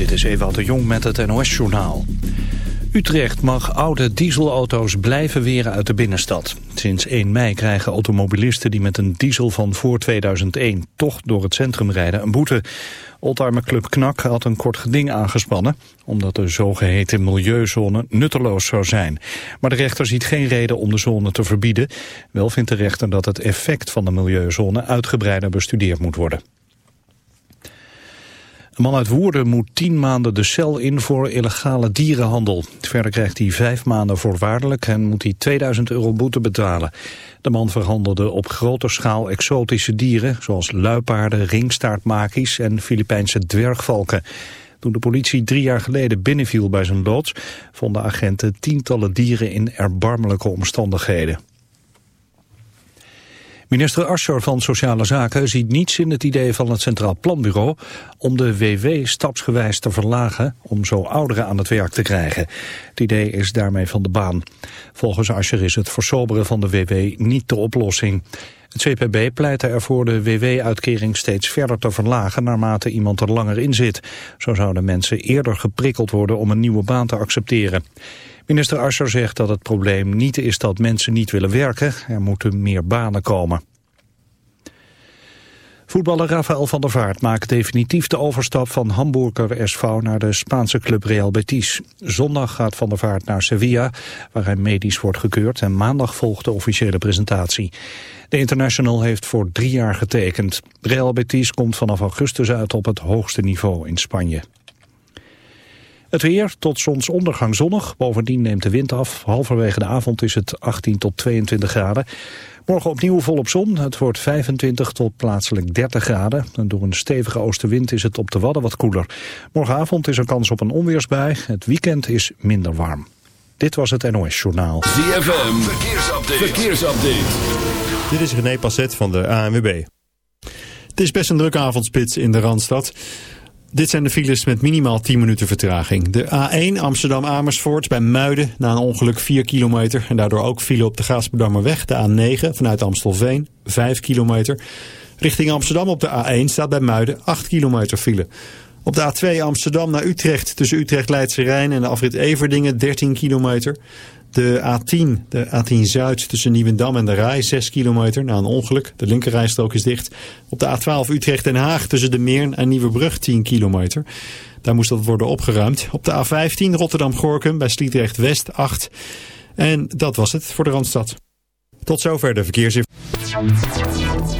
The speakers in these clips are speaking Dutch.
Dit is Eva de Jong met het NOS-journaal. Utrecht mag oude dieselauto's blijven weren uit de binnenstad. Sinds 1 mei krijgen automobilisten die met een diesel van voor 2001 toch door het centrum rijden een boete. Club Knak had een kort geding aangespannen, omdat de zogeheten milieuzone nutteloos zou zijn. Maar de rechter ziet geen reden om de zone te verbieden. Wel vindt de rechter dat het effect van de milieuzone uitgebreider bestudeerd moet worden. Een man uit Woerden moet tien maanden de cel in voor illegale dierenhandel. Verder krijgt hij vijf maanden voorwaardelijk en moet hij 2000 euro boete betalen. De man verhandelde op grote schaal exotische dieren... zoals luipaarden, ringstaartmakies en Filipijnse dwergvalken. Toen de politie drie jaar geleden binnenviel bij zijn loods... vonden agenten tientallen dieren in erbarmelijke omstandigheden. Minister Asscher van Sociale Zaken ziet niets in het idee van het Centraal Planbureau om de WW stapsgewijs te verlagen om zo ouderen aan het werk te krijgen. Het idee is daarmee van de baan. Volgens Asscher is het versoberen van de WW niet de oplossing. Het CPB pleit ervoor de WW-uitkering steeds verder te verlagen naarmate iemand er langer in zit. Zo zouden mensen eerder geprikkeld worden om een nieuwe baan te accepteren. Minister Asscher zegt dat het probleem niet is dat mensen niet willen werken. Er moeten meer banen komen. Voetballer Rafael van der Vaart maakt definitief de overstap van Hamburger SV naar de Spaanse club Real Betis. Zondag gaat van der Vaart naar Sevilla, waar hij medisch wordt gekeurd en maandag volgt de officiële presentatie. De international heeft voor drie jaar getekend. Real Betis komt vanaf augustus uit op het hoogste niveau in Spanje. Het weer tot zonsondergang zonnig. Bovendien neemt de wind af. Halverwege de avond is het 18 tot 22 graden. Morgen opnieuw volop zon. Het wordt 25 tot plaatselijk 30 graden. En door een stevige oostenwind is het op de Wadden wat koeler. Morgenavond is er kans op een onweersbui. Het weekend is minder warm. Dit was het NOS Journaal. ZFM, verkeersupdate. verkeersupdate. Dit is René Passet van de ANWB. Het is best een drukke avondspits in de Randstad. Dit zijn de files met minimaal 10 minuten vertraging. De A1 Amsterdam-Amersfoort bij Muiden na een ongeluk 4 kilometer. En daardoor ook file op de Gaasperdammerweg. De A9 vanuit Amstelveen 5 kilometer. Richting Amsterdam op de A1 staat bij Muiden 8 kilometer file. Op de A2 Amsterdam naar Utrecht tussen Utrecht-Leidse Rijn en de afrit Everdingen 13 kilometer. De A10, de A10 Zuid tussen Nieuwendam en de Rij, 6 kilometer na een ongeluk. De linkerrijstrook is dicht. Op de A12 Utrecht-Den Haag tussen de Meern en Nieuwebrug 10 kilometer. Daar moest dat worden opgeruimd. Op de A15 Rotterdam-Gorkum bij Sliedrecht-West 8. En dat was het voor de Randstad. Tot zover de verkeersinformatie.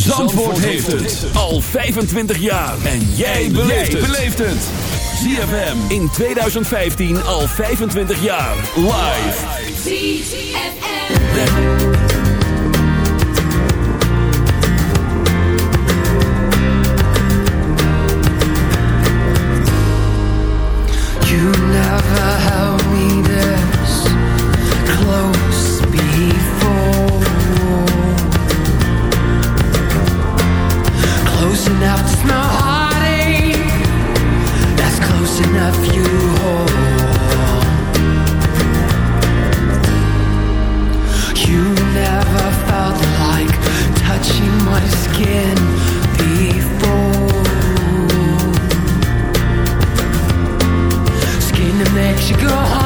Zandvoort heeft het al 25 jaar. En jij beleeft het. ZFM in 2015 al 25 jaar. Live. You never held me this enough to smell heartache. That's close enough you hold. You never felt like touching my skin before. Skin that makes you go.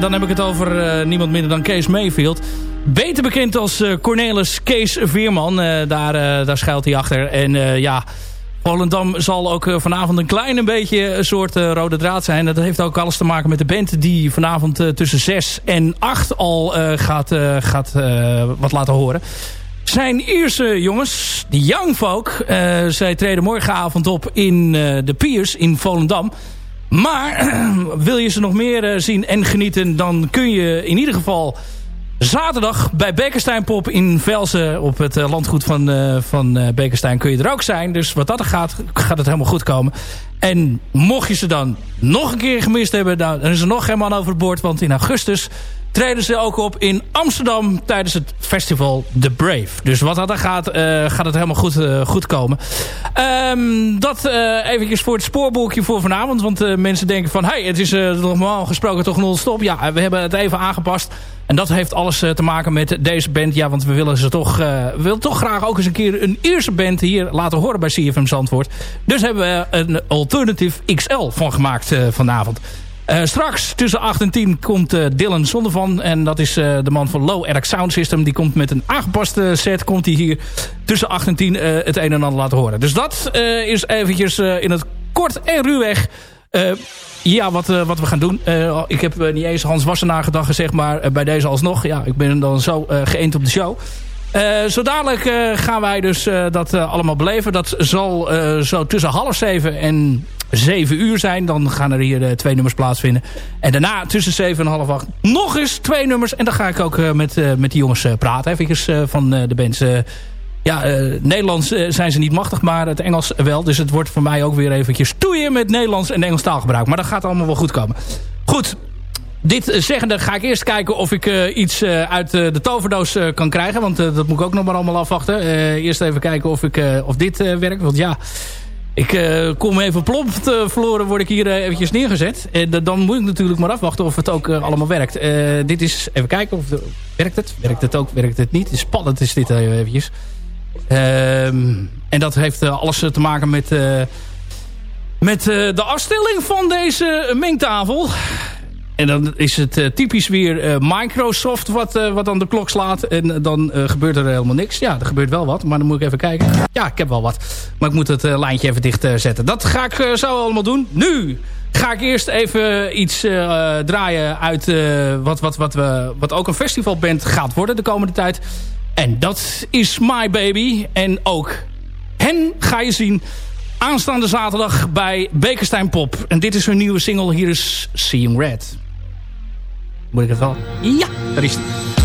Dan heb ik het over eh, niemand minder dan Kees Mayfield. Beter bekend als eh, Cornelis Kees Veerman. Eh, daar, daar schuilt hij achter. En ja, Volendam zal ook vanavond een klein beetje een soort rode draad zijn. Dat heeft ook alles te maken met de band die vanavond tussen 6 en 8 al gaat, gaat wat laten horen. Zijn Ierse jongens, de Young Folk, zij treden morgenavond op in de Piers in Volendam. Maar wil je ze nog meer eh, zien en genieten... dan kun je in ieder geval zaterdag bij Bekenstein Pop in Velsen... op het eh, landgoed van, uh, van Bekenstein kun je er ook zijn. Dus wat dat gaat, gaat het helemaal goed komen. En mocht je ze dan nog een keer gemist hebben... dan is er nog geen man overboord. Want in augustus treden ze ook op in Amsterdam tijdens het festival The Brave. Dus wat dat gaat, uh, gaat het helemaal goed, uh, goed komen. Um, dat uh, eventjes voor het spoorboekje voor vanavond. Want mensen denken van, hey, het is normaal gesproken toch non-stop. Ja, we hebben het even aangepast. En dat heeft alles te maken met deze band. Ja, want we willen ze toch, we willen toch graag ook eens een keer een eerste band hier laten horen bij CFM Zandvoort. Dus hebben we een Alternative XL van gemaakt vanavond. Uh, straks tussen 8 en 10 komt uh, Dylan van En dat is de man van Low Eric Sound System. Die komt met een aangepaste set. Komt hij hier tussen 8 en 10 het een en ander laten horen. Dus dat is eventjes in het kort en ruwweg... ja, wat, wat we gaan doen. ik heb niet eens Hans Wassenaar gedacht gezegd. Maar bij deze alsnog. Ja, ik ben dan zo geënt op de show. Zo dadelijk gaan wij dus dat allemaal beleven. Dat zal zo tussen half zeven en 7 uur zijn. Dan gaan er hier uh, twee nummers plaatsvinden. En daarna tussen 7 en half 8 nog eens twee nummers. En dan ga ik ook uh, met, uh, met die jongens praten. Even van de bands. ja, Nederlands zijn ze niet machtig, maar het Engels wel. Dus het wordt voor mij ook weer eventjes stoeien met Nederlands en Engels taalgebruik. Maar dat gaat allemaal wel goed komen. Goed, dit zeggende ga ik eerst kijken of ik uh, iets uh, uit de toverdoos kan krijgen. Want dat moet ik ook nog maar allemaal afwachten. eerst even kijken of, ik, of dit werkt. Want ja, ik kom even plomp verloren, word ik hier eventjes neergezet. En dan moet ik natuurlijk maar afwachten of het ook allemaal werkt. dit is, even kijken, of werkt het? Werkt het ook, werkt het niet? Spannend is dit eventjes. Ehm, en dat heeft alles te maken met, met de afstelling van deze mengtafel. En dan is het uh, typisch weer uh, Microsoft wat, uh, wat aan de klok slaat. En dan gebeurt er helemaal niks. Ja, er gebeurt wel wat. Maar dan moet ik even kijken. Ja, ik heb wel wat. Maar ik moet het lijntje even dicht zetten. Dat ga ik zo allemaal doen. Nu ga ik eerst even iets draaien uit wat, wat, wat, we, wat ook een festivalband gaat worden de komende tijd. En dat is My Baby. En ook hen ga je zien aanstaande zaterdag bij Bekenstein Pop. En dit is hun nieuwe single. Hier is Seeing Red. Moet ik het wel? Ja, daar is het.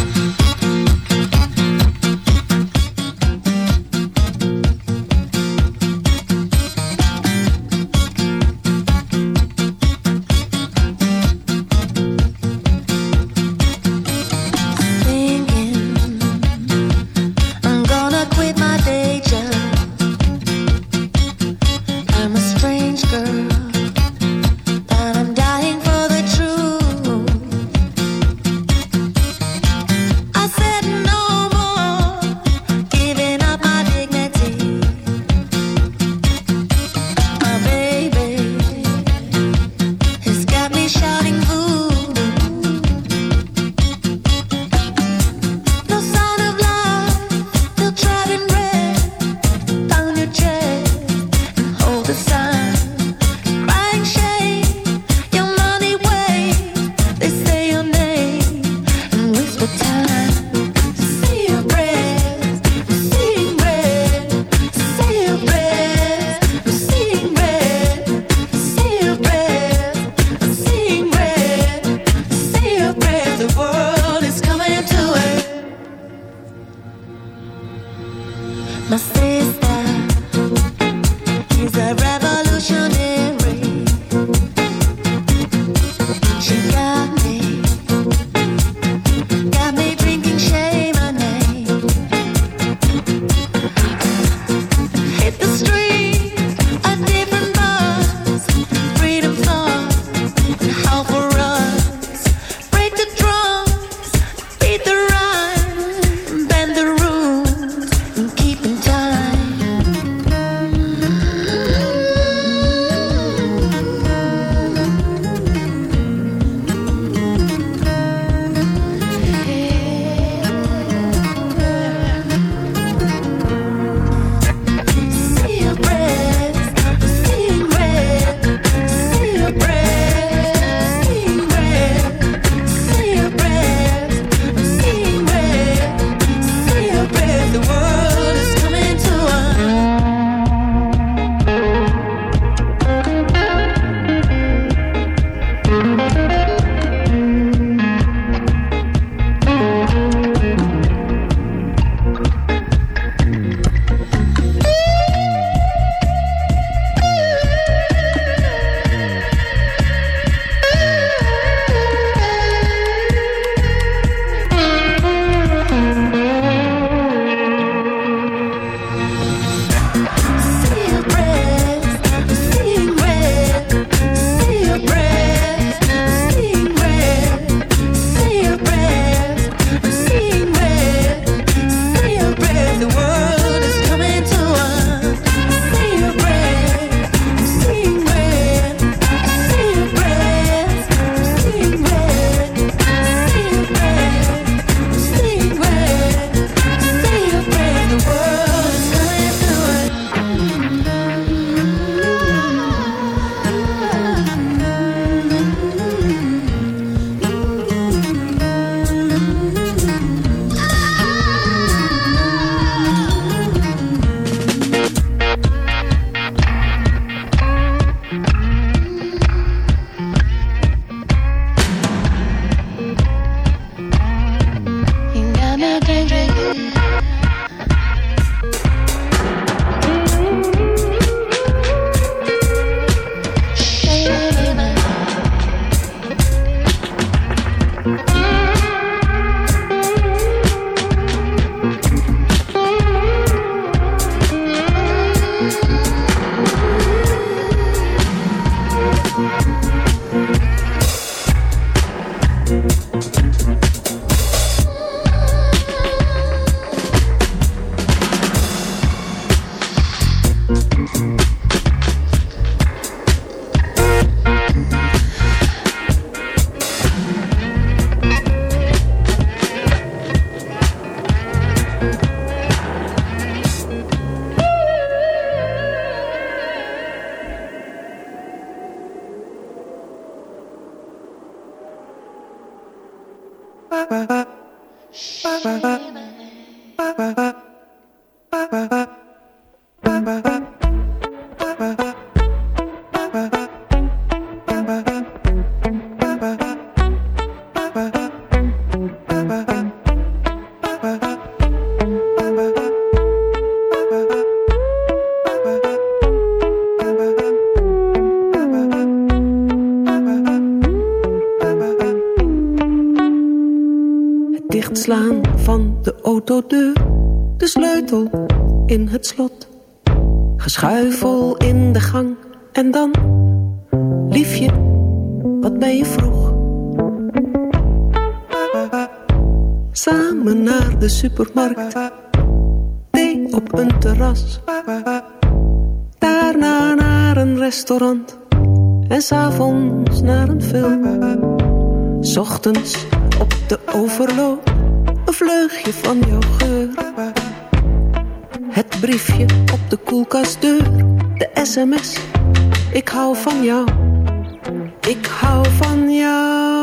de autodeur. De sleutel in het slot. Geschuifel in de gang. En dan, liefje, wat ben je vroeg? Samen naar de supermarkt. Thee op een terras. Daarna naar een restaurant. En s'avonds naar een film. S ochtends op de overloop vleugje van jouw geur. Het briefje op de koelkastdeur, de sms. Ik hou van jou, ik hou van jou.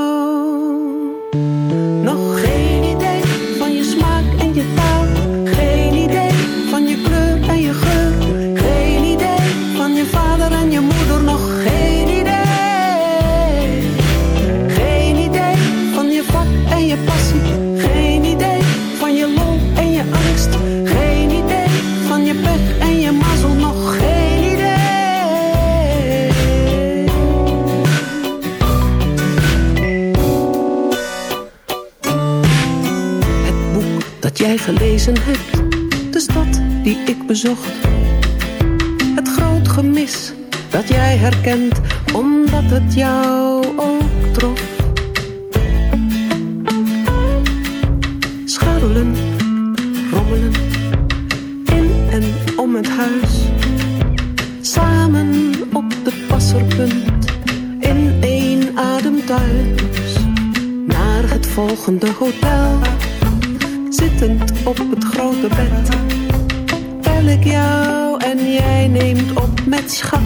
de stad die ik bezocht. Het groot gemis dat jij herkent, omdat het jou ook trof. Scharrelen, rommelen, in en om het huis. Samen op de passerpunt, in één adem thuis. Naar het volgende hotel op het grote bed. Bel ik jou en jij neemt op met schat.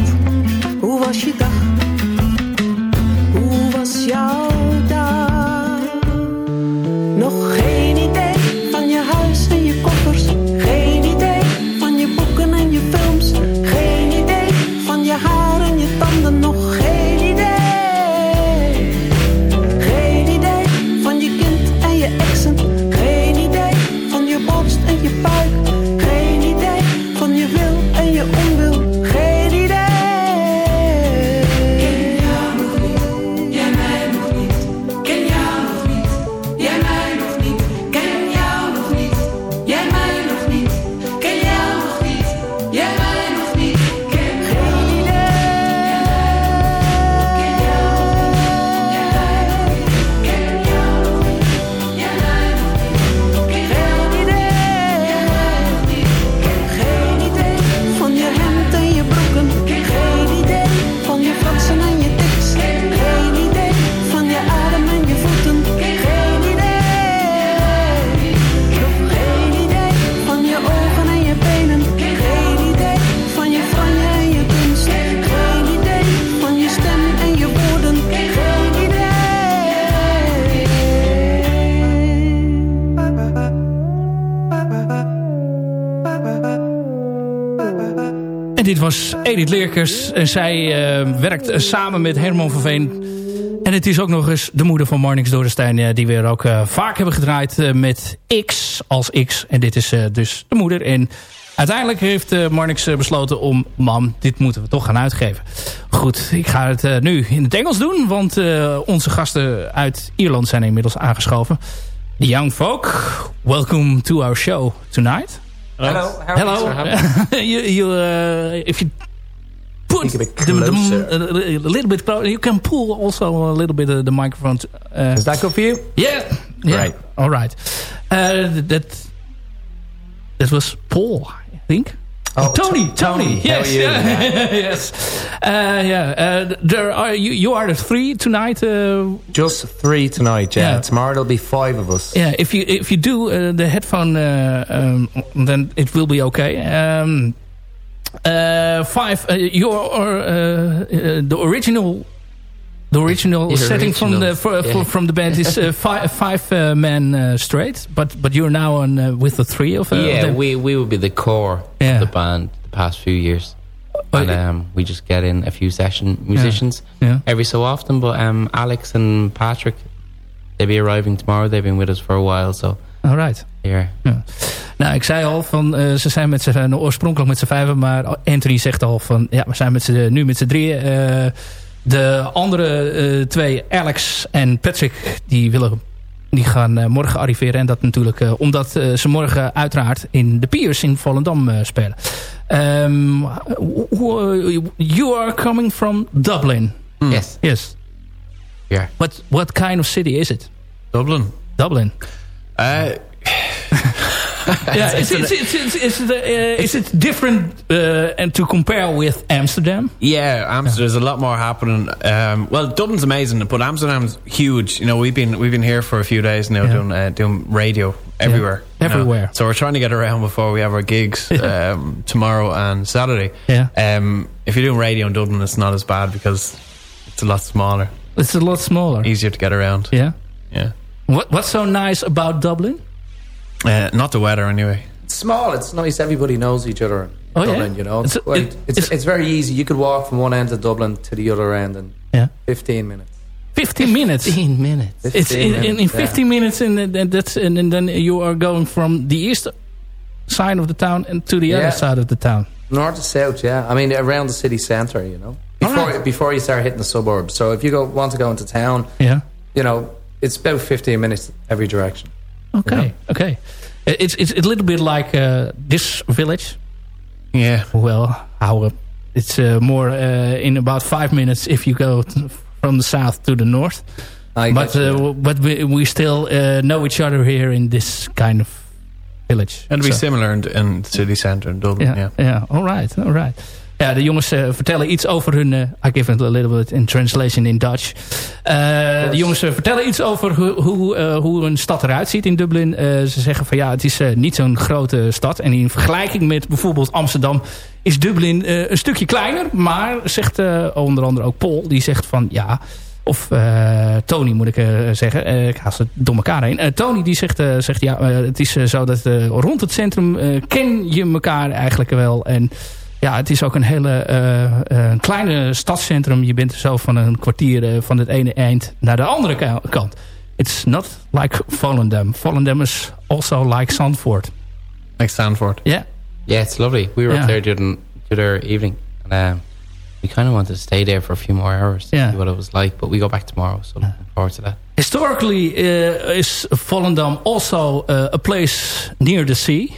Edith Leerkers. En zij eh, werkt samen met Herman van Veen. En het is ook nog eens de moeder van Marnix Dorenstein... Eh, die we ook eh, vaak hebben gedraaid met X als X. En dit is dus de moeder. En uiteindelijk heeft Marnix besloten om... mam, dit moeten we toch gaan uitgeven. Goed, ik ga het nu in het Engels doen... want onze gasten uit Ierland zijn inmiddels aangeschoven. The young folk, welcome to our show tonight. Hello. Hello. You, you, if you put Speak a bit the, the, a, little bit closer, you can pull also a little bit of the microphone. To, uh, Is that good for you? yeah. yeah. Right. All right. Uh, that that was Paul, I think. Oh, Tony, Tony, Tony, yes, yeah. yes, uh, yeah. Uh, there are you. You are the three tonight. Uh, Just three tonight, yeah. Yeah. Tomorrow there'll be five of us. Yeah, if you if you do uh, the headphone, uh, um, then it will be okay. Um, uh, five. Uh, you are uh, uh, the original. The original The setting from the for, yeah. for, from the band is uh, five five uh, man uh, straight, but but you're now on uh, with the three of, uh, of yeah, them. we we would be the core Yeah. of the band the past few years, and um, we just get in a few session musicians Yeah. every so often. But um, Alex and Patrick, they'll be arriving tomorrow. They've been with us for a while, so All right. here. Ja. Nou, ik zei al van eh, ze zijn met z'n oorspronkelijk met z'n vijven, maar Anthony zegt al van ja, we zijn met z'n, nu met z'n drieën. Eh, de andere eh, twee, Alex en Patrick, die willen die gaan eh, morgen arriveren. En dat natuurlijk eh, omdat eh, ze morgen uiteraard in de Piers in Volendam eh, spelen. Ehm, who- you are coming from Dublin. Yes, Yes. yeah. What, what kind of city is it? Dublin. Dublin. Uh, Yeah, is, it, is, it, is, it, uh, is different uh, and to compare with Amsterdam? yeah, Amsterdam. There's a lot more happening. Um, well, Dublin's amazing, but Amsterdam's huge. You know, we've been we've been here for a few days now Yeah. doing uh, doing radio everywhere. know. Everywhere. So we're trying to get around before we have our gigs um, tomorrow and Saturday. Yeah. Um, if you're doing radio in Dublin, it's not as bad because it's a lot smaller, It's a lot smaller. easier to get around. Yeah. Yeah. What What's so nice about Dublin? Uh, not the weather, anyway. It's small, it's nice, everybody knows each other in Oh, yeah? Dublin, you know. It's, It's- quite- it- it's, it's- it's, very easy. You could walk from one end of Dublin to the other end in Yeah. 15 minutes. 15 minutes. 15 minutes. 15 It's in, in, in 15 yeah. minutes, and, then that's and, and then you are going from the east side of the town and to the Yeah. other side of the town. North to south, yeah. I mean, around the city centre, you know. Before, Alright. before you start hitting the suburbs. So if you go want to go into town, Yeah. you know, it's about 15 minutes every direction. Okay. Okay. It's it's a little bit like uh, this village. Yeah. Well, how uh, it's uh, more uh, in about five minutes if you go t- from the south to the north. I but you, uh, but we, we still uh, know each other here in this kind of village. It'll be So- similar in, in city centre in Dublin. Ja, Yeah. ja, all right, all right. Ja, de jongens eh, vertellen iets over hun... eh, I give it a little bit in translation in Dutch. Eh, de jongens vertellen iets over hoe, hoe, hoe een stad eruit ziet in Dublin. Ze zeggen van ja, het is niet zo'n grote stad. En in vergelijking met bijvoorbeeld Amsterdam... is Dublin een stukje kleiner. Maar zegt onder andere ook Paul, die zegt van ja... Of Tony moet ik zeggen. Eh, ik haal ze door elkaar heen. Tony die zegt, zegt ja, het is zo dat rond het centrum ken je elkaar eigenlijk wel. En ja, het is ook een hele eh, een kleine stadscentrum. Je bent zo van een kwartier eh, van het ene eind naar de andere ka- kant. It's not like Volendam. Volendam is also like Zandvoort. Like Stanford. Yeah. Yeah, it's lovely. We were Yeah. up there during the other evening, and um, we kind of wanted to stay there for a few more hours to Yeah. see what it was like. But we go back tomorrow, so looking forward to that. Historically uh, is Volendam also uh, a place near the sea.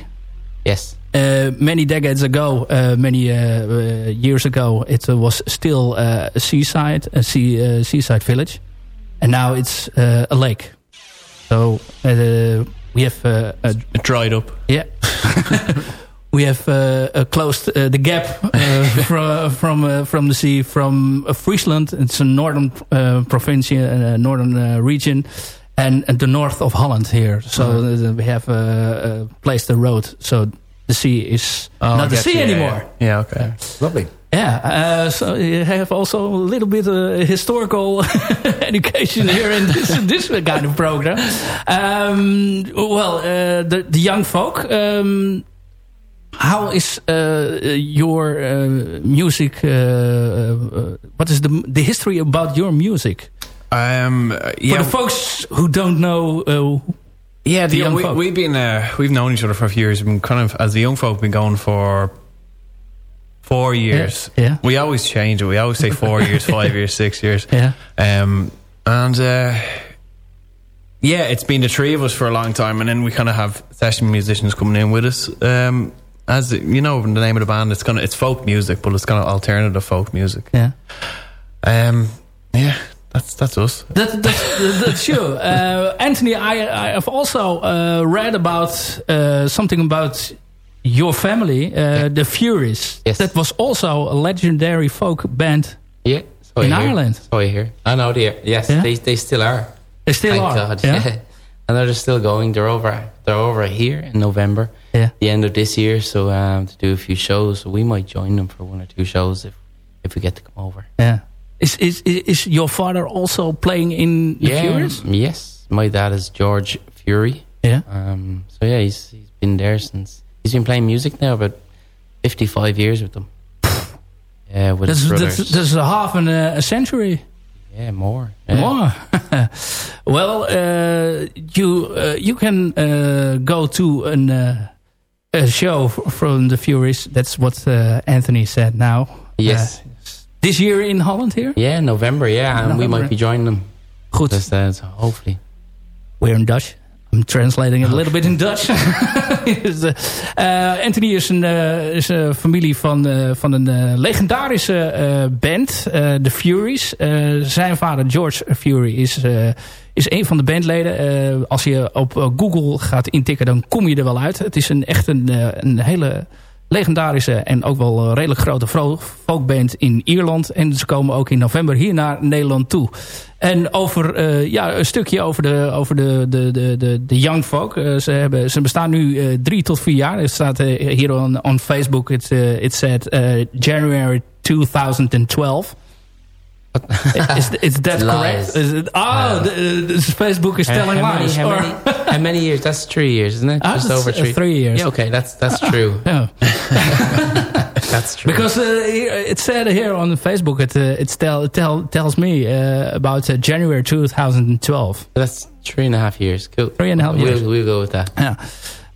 Yes. Uh, many decades ago, uh, many uh, uh, years ago, it uh, was still uh, a seaside, a sea, uh, seaside village, and now it's uh, a lake. So uh, we have uh, a, It dried up. yeah. we have uh, uh, closed uh, the gap uh, from from uh, from the sea from uh, Friesland. It's a northern uh, province, uh, northern uh, region, and, and the north of Holland here. So uh, we have uh, uh, placed the road. So the sea is Oh, not the sea you, anymore. Yeah, Yeah, okay. Lovely. Yeah, uh, so you have also a little bit of historical education here in this this kind of program. Um, well, uh, the the young folk. Um, how is uh, your uh, music? Uh, uh, what is the the history about your music? Um, yeah, For the folks who don't know, uh, yeah, the the, young we, folk. we've been uh, we've known each other for a few years. We've been kind of as the young folk, been going for four years. yeah. we always change it. We always say four years, five years, six years. Yeah. Um, and uh, yeah, it's been the three of us for a long time, and then we kind of have session musicians coming in with us. Um, as you know, the name of the band, it's kind of it's folk music, but it's kind of alternative folk music. Yeah. Um, yeah, that's that's us. That, that's, that's true. Uh, Anthony, I, I have also uh, read about uh, something about your family, uh, the Furies. Yes. That was also a legendary folk band Yeah. So in I hear. Ireland. So I hear. I know they. Yes, Yeah? they they still are. They still Thank are. God. Yeah? and they're still going. They're over. They're over here in November. Yeah. The end of this year, so um, to do a few shows. So we might join them for one or two shows if if we get to come over. Yeah. Is, is, is your father also playing in the yeah. Furies? Yes. My dad is George Fury. Yeah. Um. So yeah, he's he's been there since he's been playing music now about fifty five years with them. Yeah, with That's, his that's, brothers. that's a half an, uh, a century. yeah, more. Yeah. More. well, uh, you uh, you can uh, go to an, uh, a show from the Furies. That's what uh, Anthony said now. Yes. This year in Holland here? Yeah, November. Yeah, and we might be joining them. Goed. Dus, uh, so hopefully. We're in Dutch. I'm translating it a little bit in Dutch. Dus, uh, uh, Anthony is een, uh, is een familie van, uh, van een legendarische band, The Furies. Zijn vader George Fury is, is een van de bandleden. Als je op Google gaat intikken, dan kom je er wel uit. Het is een, echt een, een hele legendarische en ook wel uh, redelijk grote folkband in Ierland. En ze komen ook in november hier naar Nederland toe. En over uh, ja, een stukje over de, over de, de, de, de, de young folk. Uh, ze, hebben, ze bestaan nu drie tot vier jaar. Het staat hier on, Facebook. Uh, it said January 2012. Is, is that correct? Is it, oh, the, the Facebook is telling how lies. Many, how, many, how many years? That's three years, isn't it? Ah, Just over uh, three. three years. Yeah, okay, that's that's true. Yeah. that's true. Because uh, it said here on Facebook, it, uh, it tell, tell, tells me uh, about uh, January 2012. that's three and a half years. Cool. Three and a half we'll, years. We'll go with that. Ja.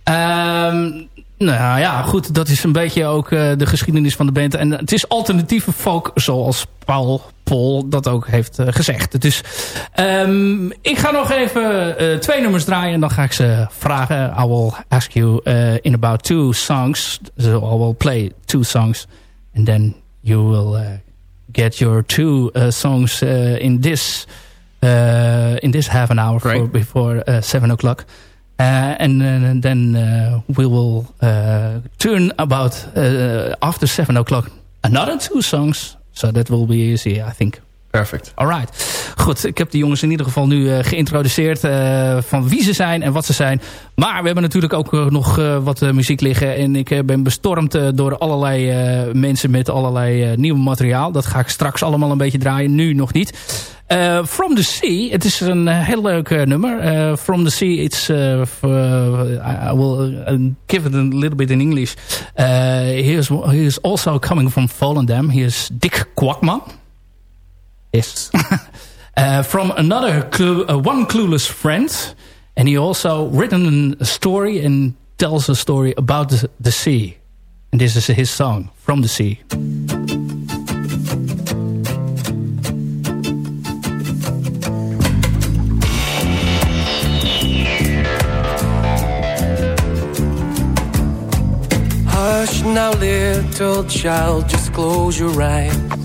Ehm, nou ja, goed. Dat is een beetje ook uh, de geschiedenis van de band. En het is alternatieve folk, zoals Paul Paul dat ook heeft uh, gezegd. Dus um, ik ga nog even uh, twee nummers draaien en dan ga ik ze vragen. I will ask you in about two songs. So I will play two songs. And then you will get your two songs in this in this half an hour for, before seven o'clock. And, and then uh, we will turn about after seven o'clock another two songs. So that will be easy, I think. Perfect. Alright. Goed, ik heb de jongens in ieder geval nu uh, geïntroduceerd uh, van wie ze zijn en wat ze zijn. Maar we hebben natuurlijk ook uh, nog wat muziek liggen. En ik ben bestormd door allerlei mensen met allerlei nieuw materiaal. Dat ga ik straks allemaal een beetje draaien. Nu nog niet. From the Sea, het is een heel leuk nummer. From the Sea, it's, I will give it a little bit in English. he, is, he is also coming from Volendam. He is Dick Kwakman. Yes. Uh, from another, clue, uh, one clueless friend. And he also written a story and tells a story about the, the sea. And this is his song, From the Sea. Hush now, little child, just close your eyes.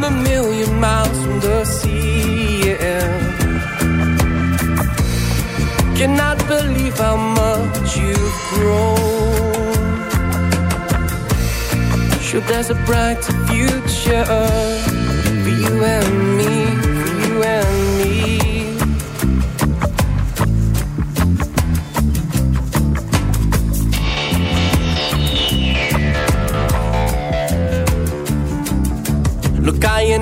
I'm a million miles from the sea. Yeah. Cannot believe how much you've grown. Sure, there's a brighter future for you and me.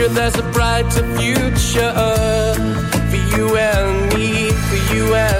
Sure, there's a brighter future for you and me, for you and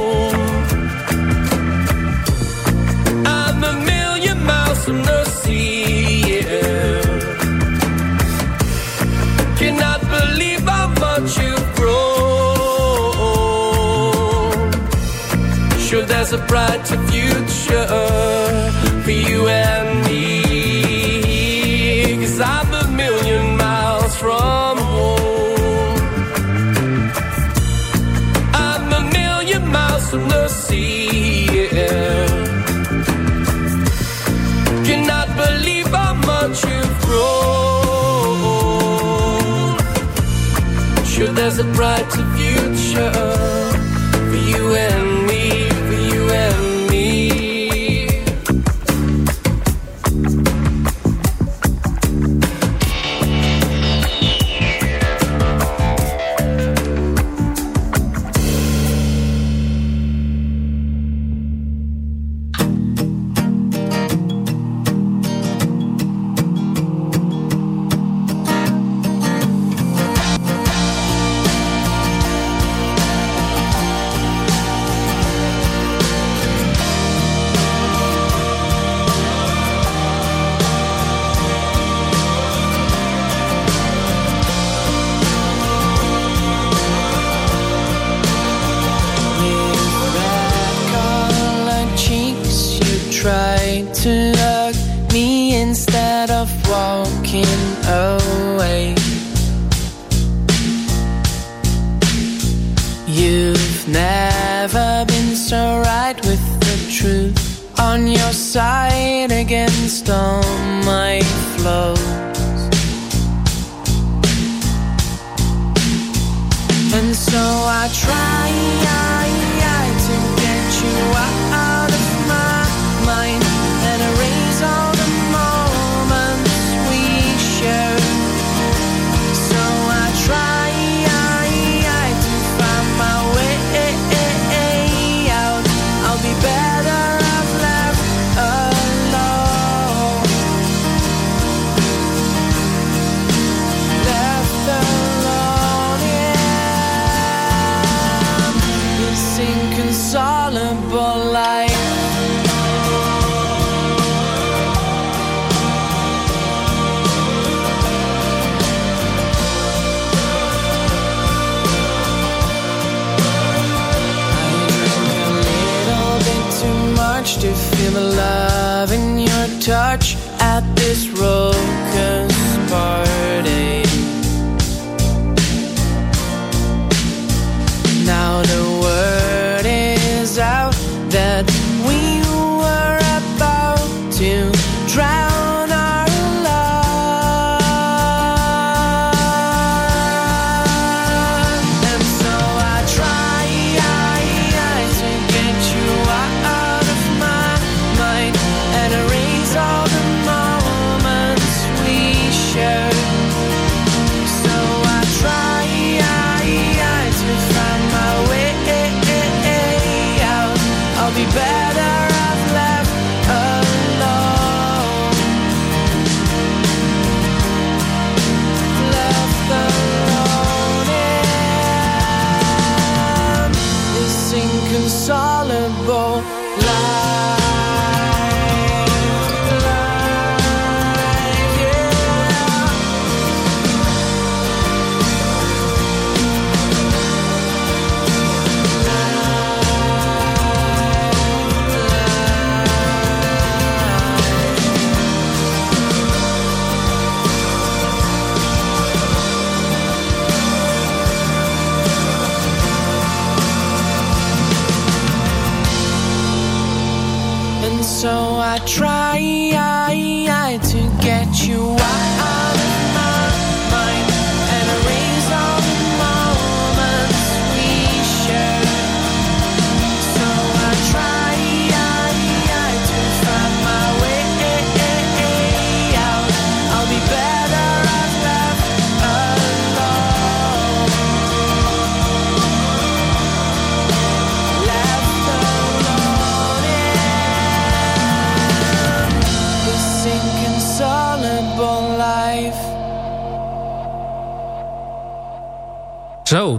There's a brighter future A brighter future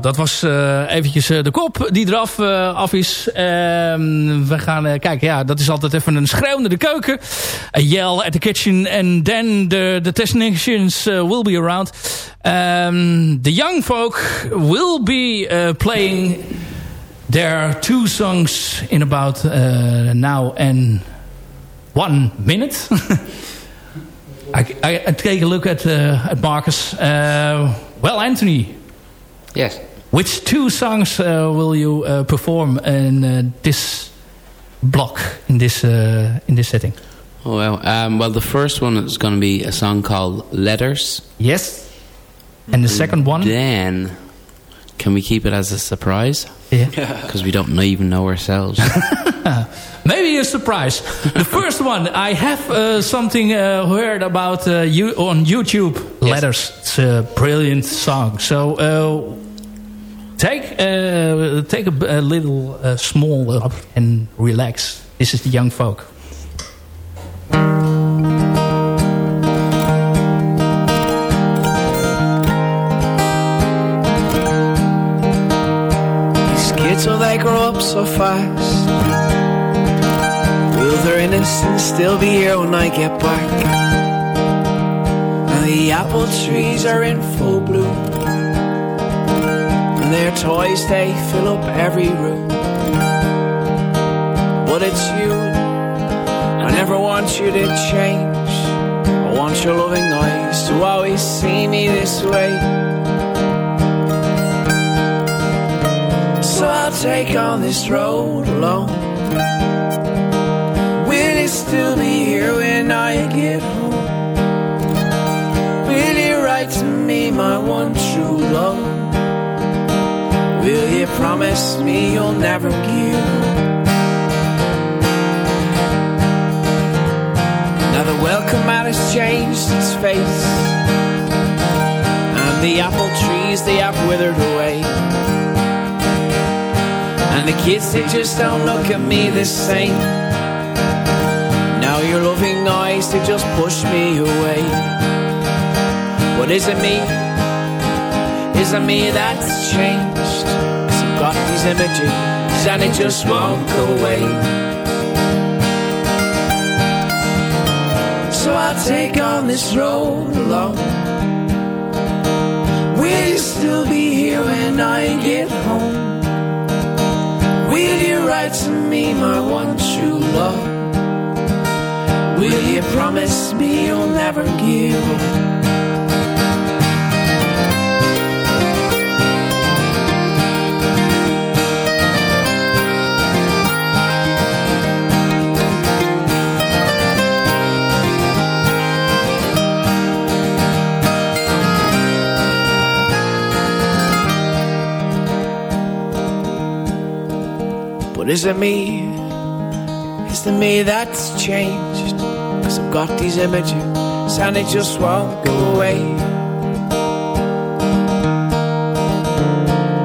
dat was eh, eventjes eh, de kop die eraf eh, af is. Ehm, we gaan kijken, ja, dat is altijd even een schreeuwende de keuken. A yell at the kitchen and then the, the technicians will be around. Um, the young folk will be playing their two songs in about now and one minute. I, I, take a look at, uh, at Marcus. Uh, well, Anthony. Yes. Which two songs uh, will you uh, perform in uh, this block, in this uh, in this setting? Oh, well, um, well, the first one is going to be a song called Letters. Yes. And the second one? Then, can we keep it as a surprise? Yeah. Because we don't even know ourselves. Maybe a surprise. the first one, I have uh, something uh, heard about uh, you on YouTube. Letters. It's a brilliant song. So uh, take uh, take a, a little uh, small uh, and relax. This is the young folk. These kids, oh, they grow up so fast. Will their innocence still be here when I get back? The apple trees are in full bloom. Their toys, they fill up every room. But it's you. I never want you to change. I want your loving eyes to always see me this way. So I'll take on this road alone. Will you still be here when I get home? Will you write to me, my one true love? Promise me you'll never give? Now the welcome mat has changed its face, and the apple trees they have withered away. And the kids, they just don't look at me the same. Now your loving eyes, they just push me away. But is it me? Is it me that's changed? These images and they just won't go away. So I'll take on this road alone. Will you still be here when I get home? Will you write to me, my one true love? Will you promise me you'll never give up? But is it me? Is it me that's changed? Cause I've got these images and it just won't go away.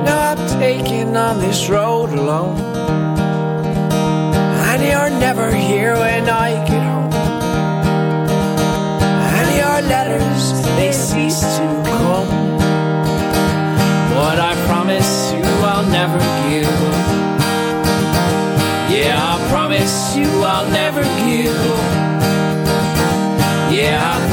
Now I'm taking on this road alone. And you're never here when I get home. And your letters, they cease to come. But I promise you I'll never give promise you I'll never give. Yeah, I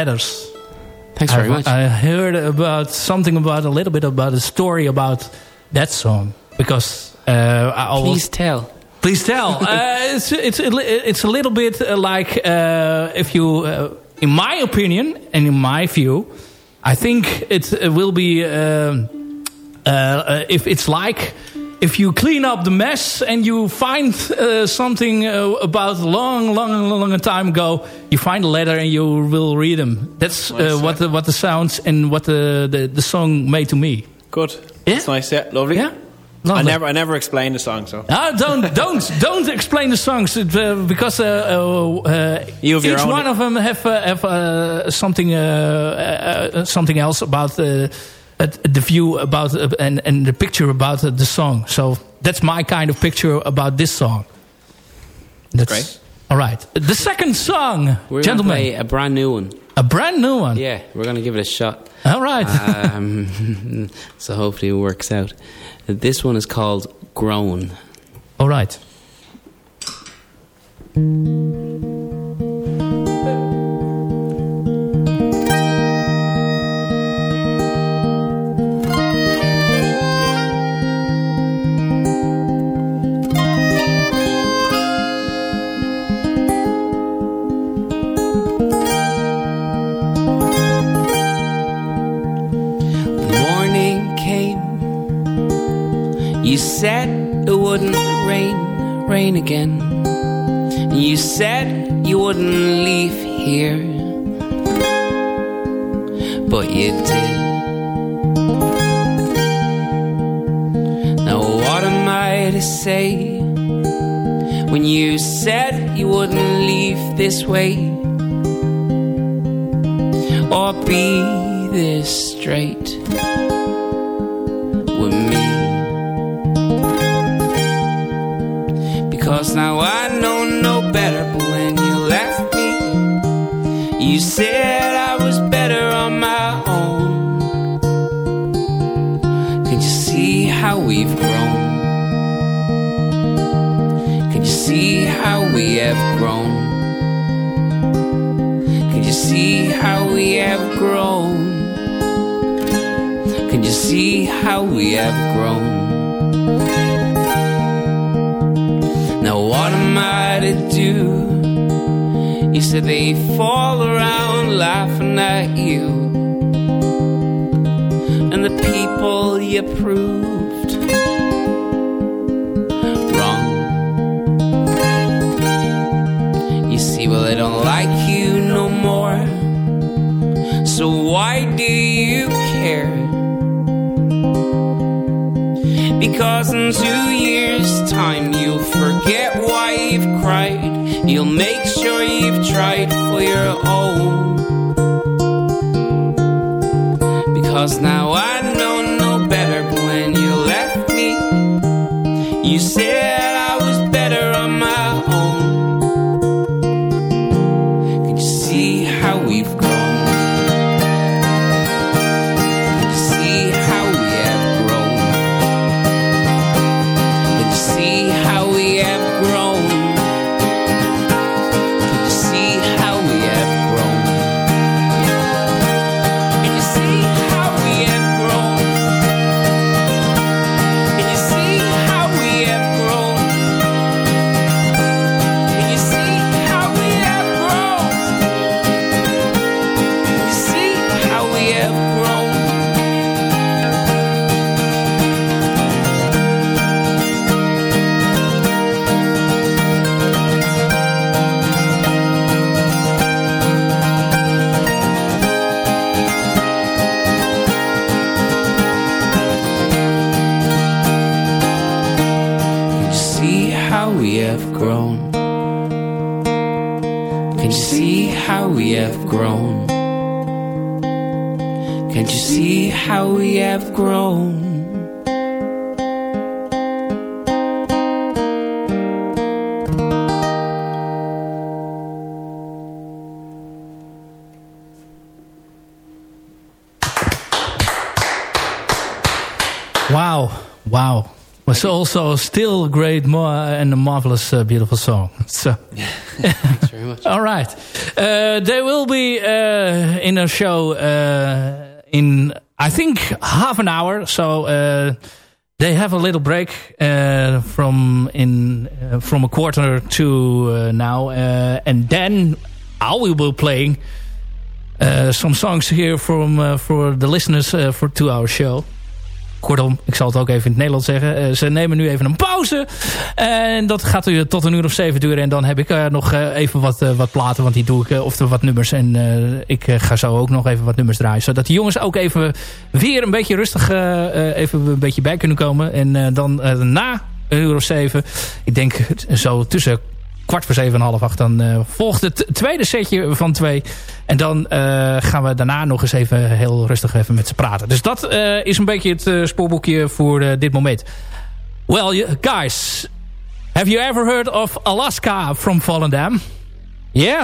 letters. Thanks very I've- much. I heard about something about a little bit about a story about that song because uh, I always Please tell. Please tell. uh, it's it's a it's a little bit uh, like uh, if you, uh, in my opinion and in my view, I think it will be um, uh, uh, if it's like if you clean up the mess and you find uh, something uh, about a long, long, long time ago, you find a letter and you will read them. That's uh, what the, what the sounds and what the, the the song made to me. Good. Yeah. It's nice. Yeah. Lovely. Yeah. I never, I never explained the song, so. Ah, don't don't don't explain the songs uh, because uh, uh, You have your each one of them have uh, have uh, something uh, uh, something else about the uh, the view about uh, and and the picture about uh, the song. So that's my kind of picture about this song. That's Great. All right, the second song, We're gentlemen, play a brand new one. a brand new one. Yeah, we're going to give it a shot. All right. Um, so hopefully it works out. This one is called Grown. All right. You said it wouldn't rain, rain again. You said you wouldn't leave here, but you did. Now, what am I to say when you said you wouldn't leave this way or be this straight? with me. Now I know no better, but when you left me, you said I was better on my own. Can you see how we've grown? Can you see how we have grown? Can you see how we have grown? Can you see how we have grown? Said they fall around laughing at you, and the people you proved wrong. You see, well, they don't like you no more. So, why do you care? Because in two years' time you'll forget why you've cried. You'll make sure you've tried for your own. Because now I Wauw. also still great mo and a marvelous, uh, beautiful song. So, Thanks very much. all right. Uh, they will be uh, in a show uh, in, I think, half an hour. So uh, they have a little break uh, from in uh, from a quarter to uh, now, uh, and then I will be playing uh, some songs here from uh, for the listeners uh, for to our show. Kortom, ik zal het ook even in het Nederlands zeggen. Eh, ze nemen nu even een pauze. En dat gaat u tot een uur of zeven duren. En dan heb ik eh, nog eh, even wat, wat platen. Want die doe ik, of wat nummers. En ik ga zo ook nog even wat nummers draaien. Zodat die jongens ook even weer een beetje rustig even een beetje bij kunnen komen. En dan na een uur of zeven. Ik denk zo tussen kwart voor zeven en half acht. Dan eh, volgt het tweede setje van twee. En dan eh, gaan we daarna nog eens even heel rustig even met ze praten. Dus dat eh, is een beetje het spoorboekje voor dit moment. Well, guys. Have you ever heard of Alaska from Volendam? Yeah?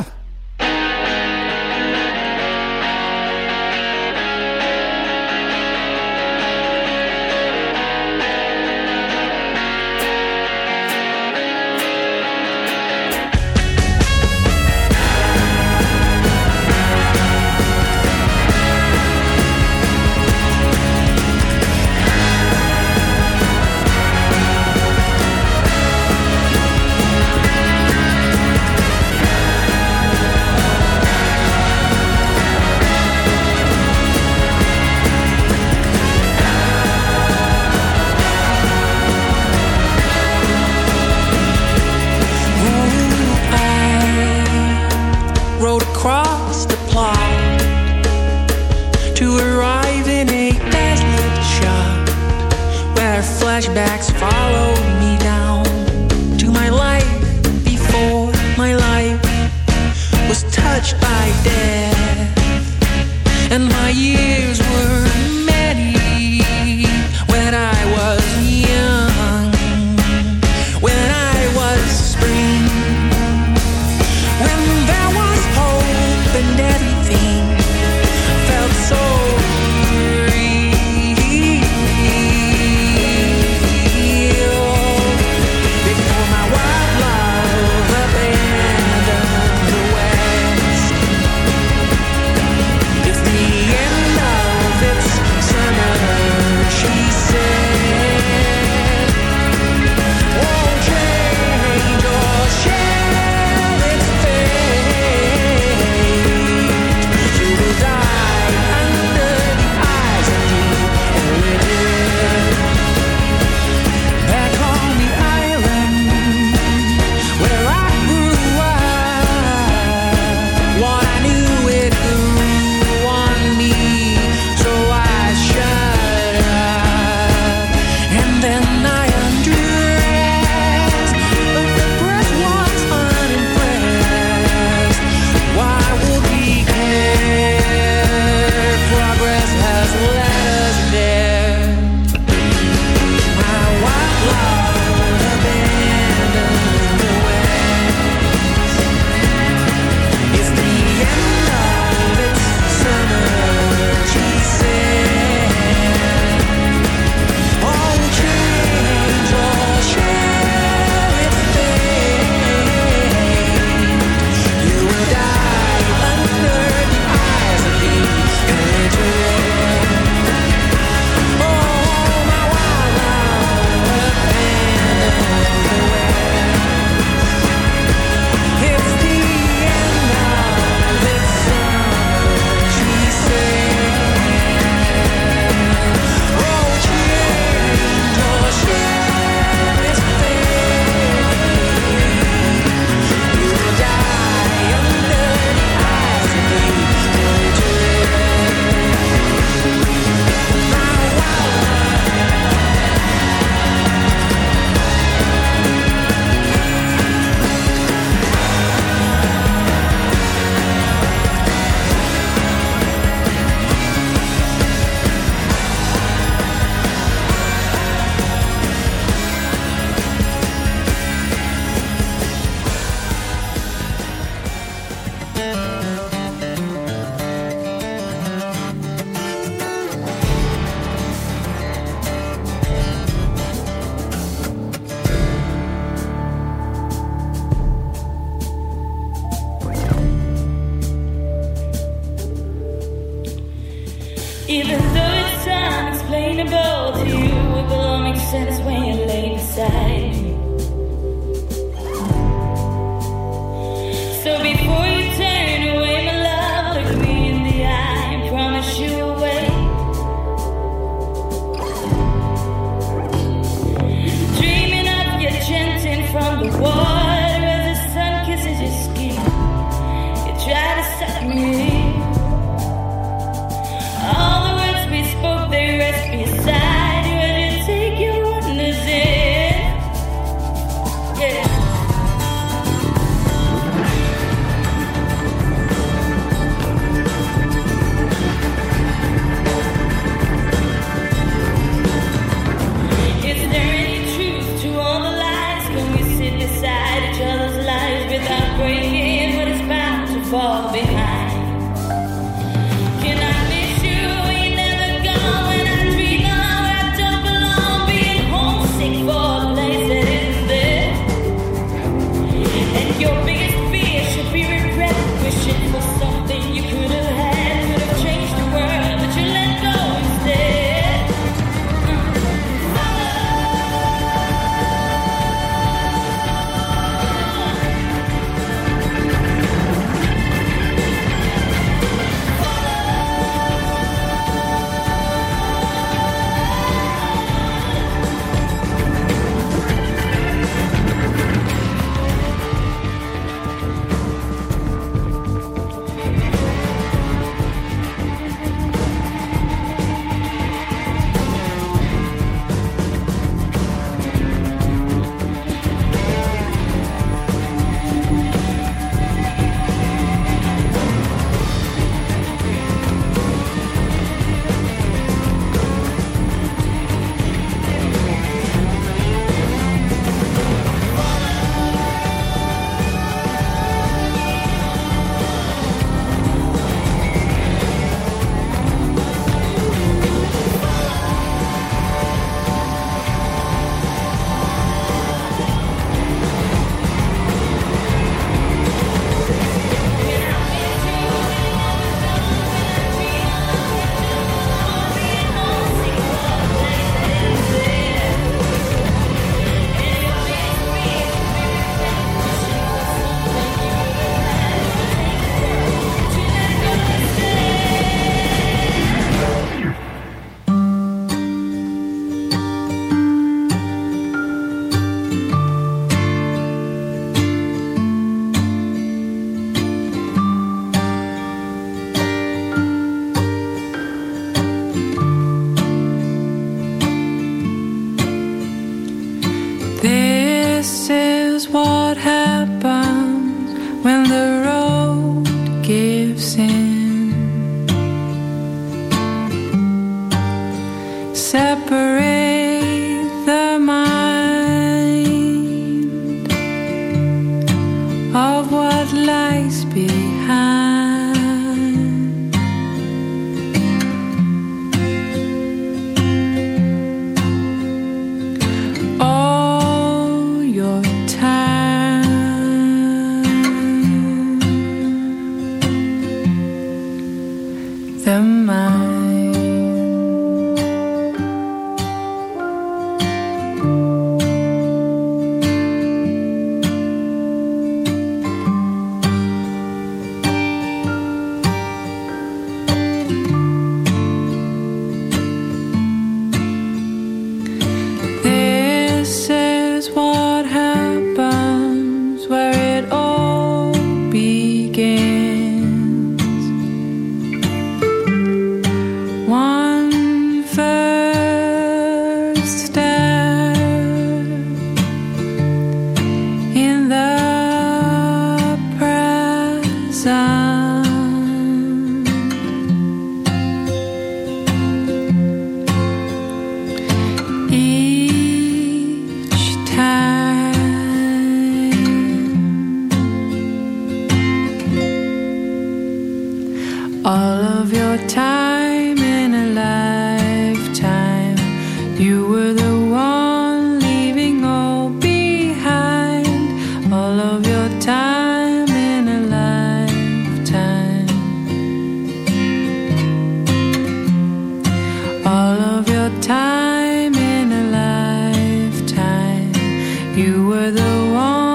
You were the one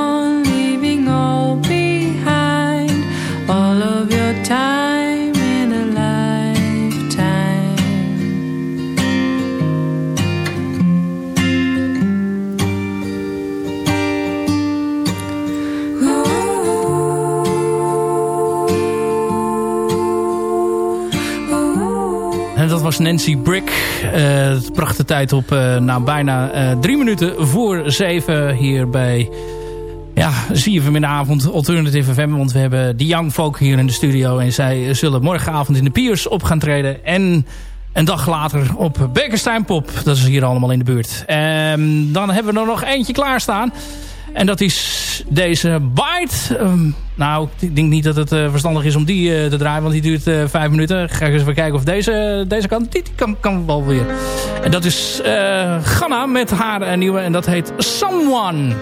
Nancy Brick. Eh, het bracht de tijd op eh nou, bijna eh, drie minuten voor zeven hier bij... Ja, zie je vanmiddag Alternative FM. Want we hebben die Young Folk hier in de studio. En zij zullen morgenavond in de Piers op gaan treden. En een dag later op Bekenstein Pop. Dat is hier allemaal in de buurt. En dan hebben we er nog eentje klaarstaan. En dat is deze Bite. Ehm, nou, ik denk niet dat het eh, verstandig is om die eh, te draaien. Want die duurt eh, vijf minuten. Ga ik eens even kijken of deze, deze kan. Die, kan, kan wel weer. En dat is Ganna met haar nieuwe. En dat heet Someone.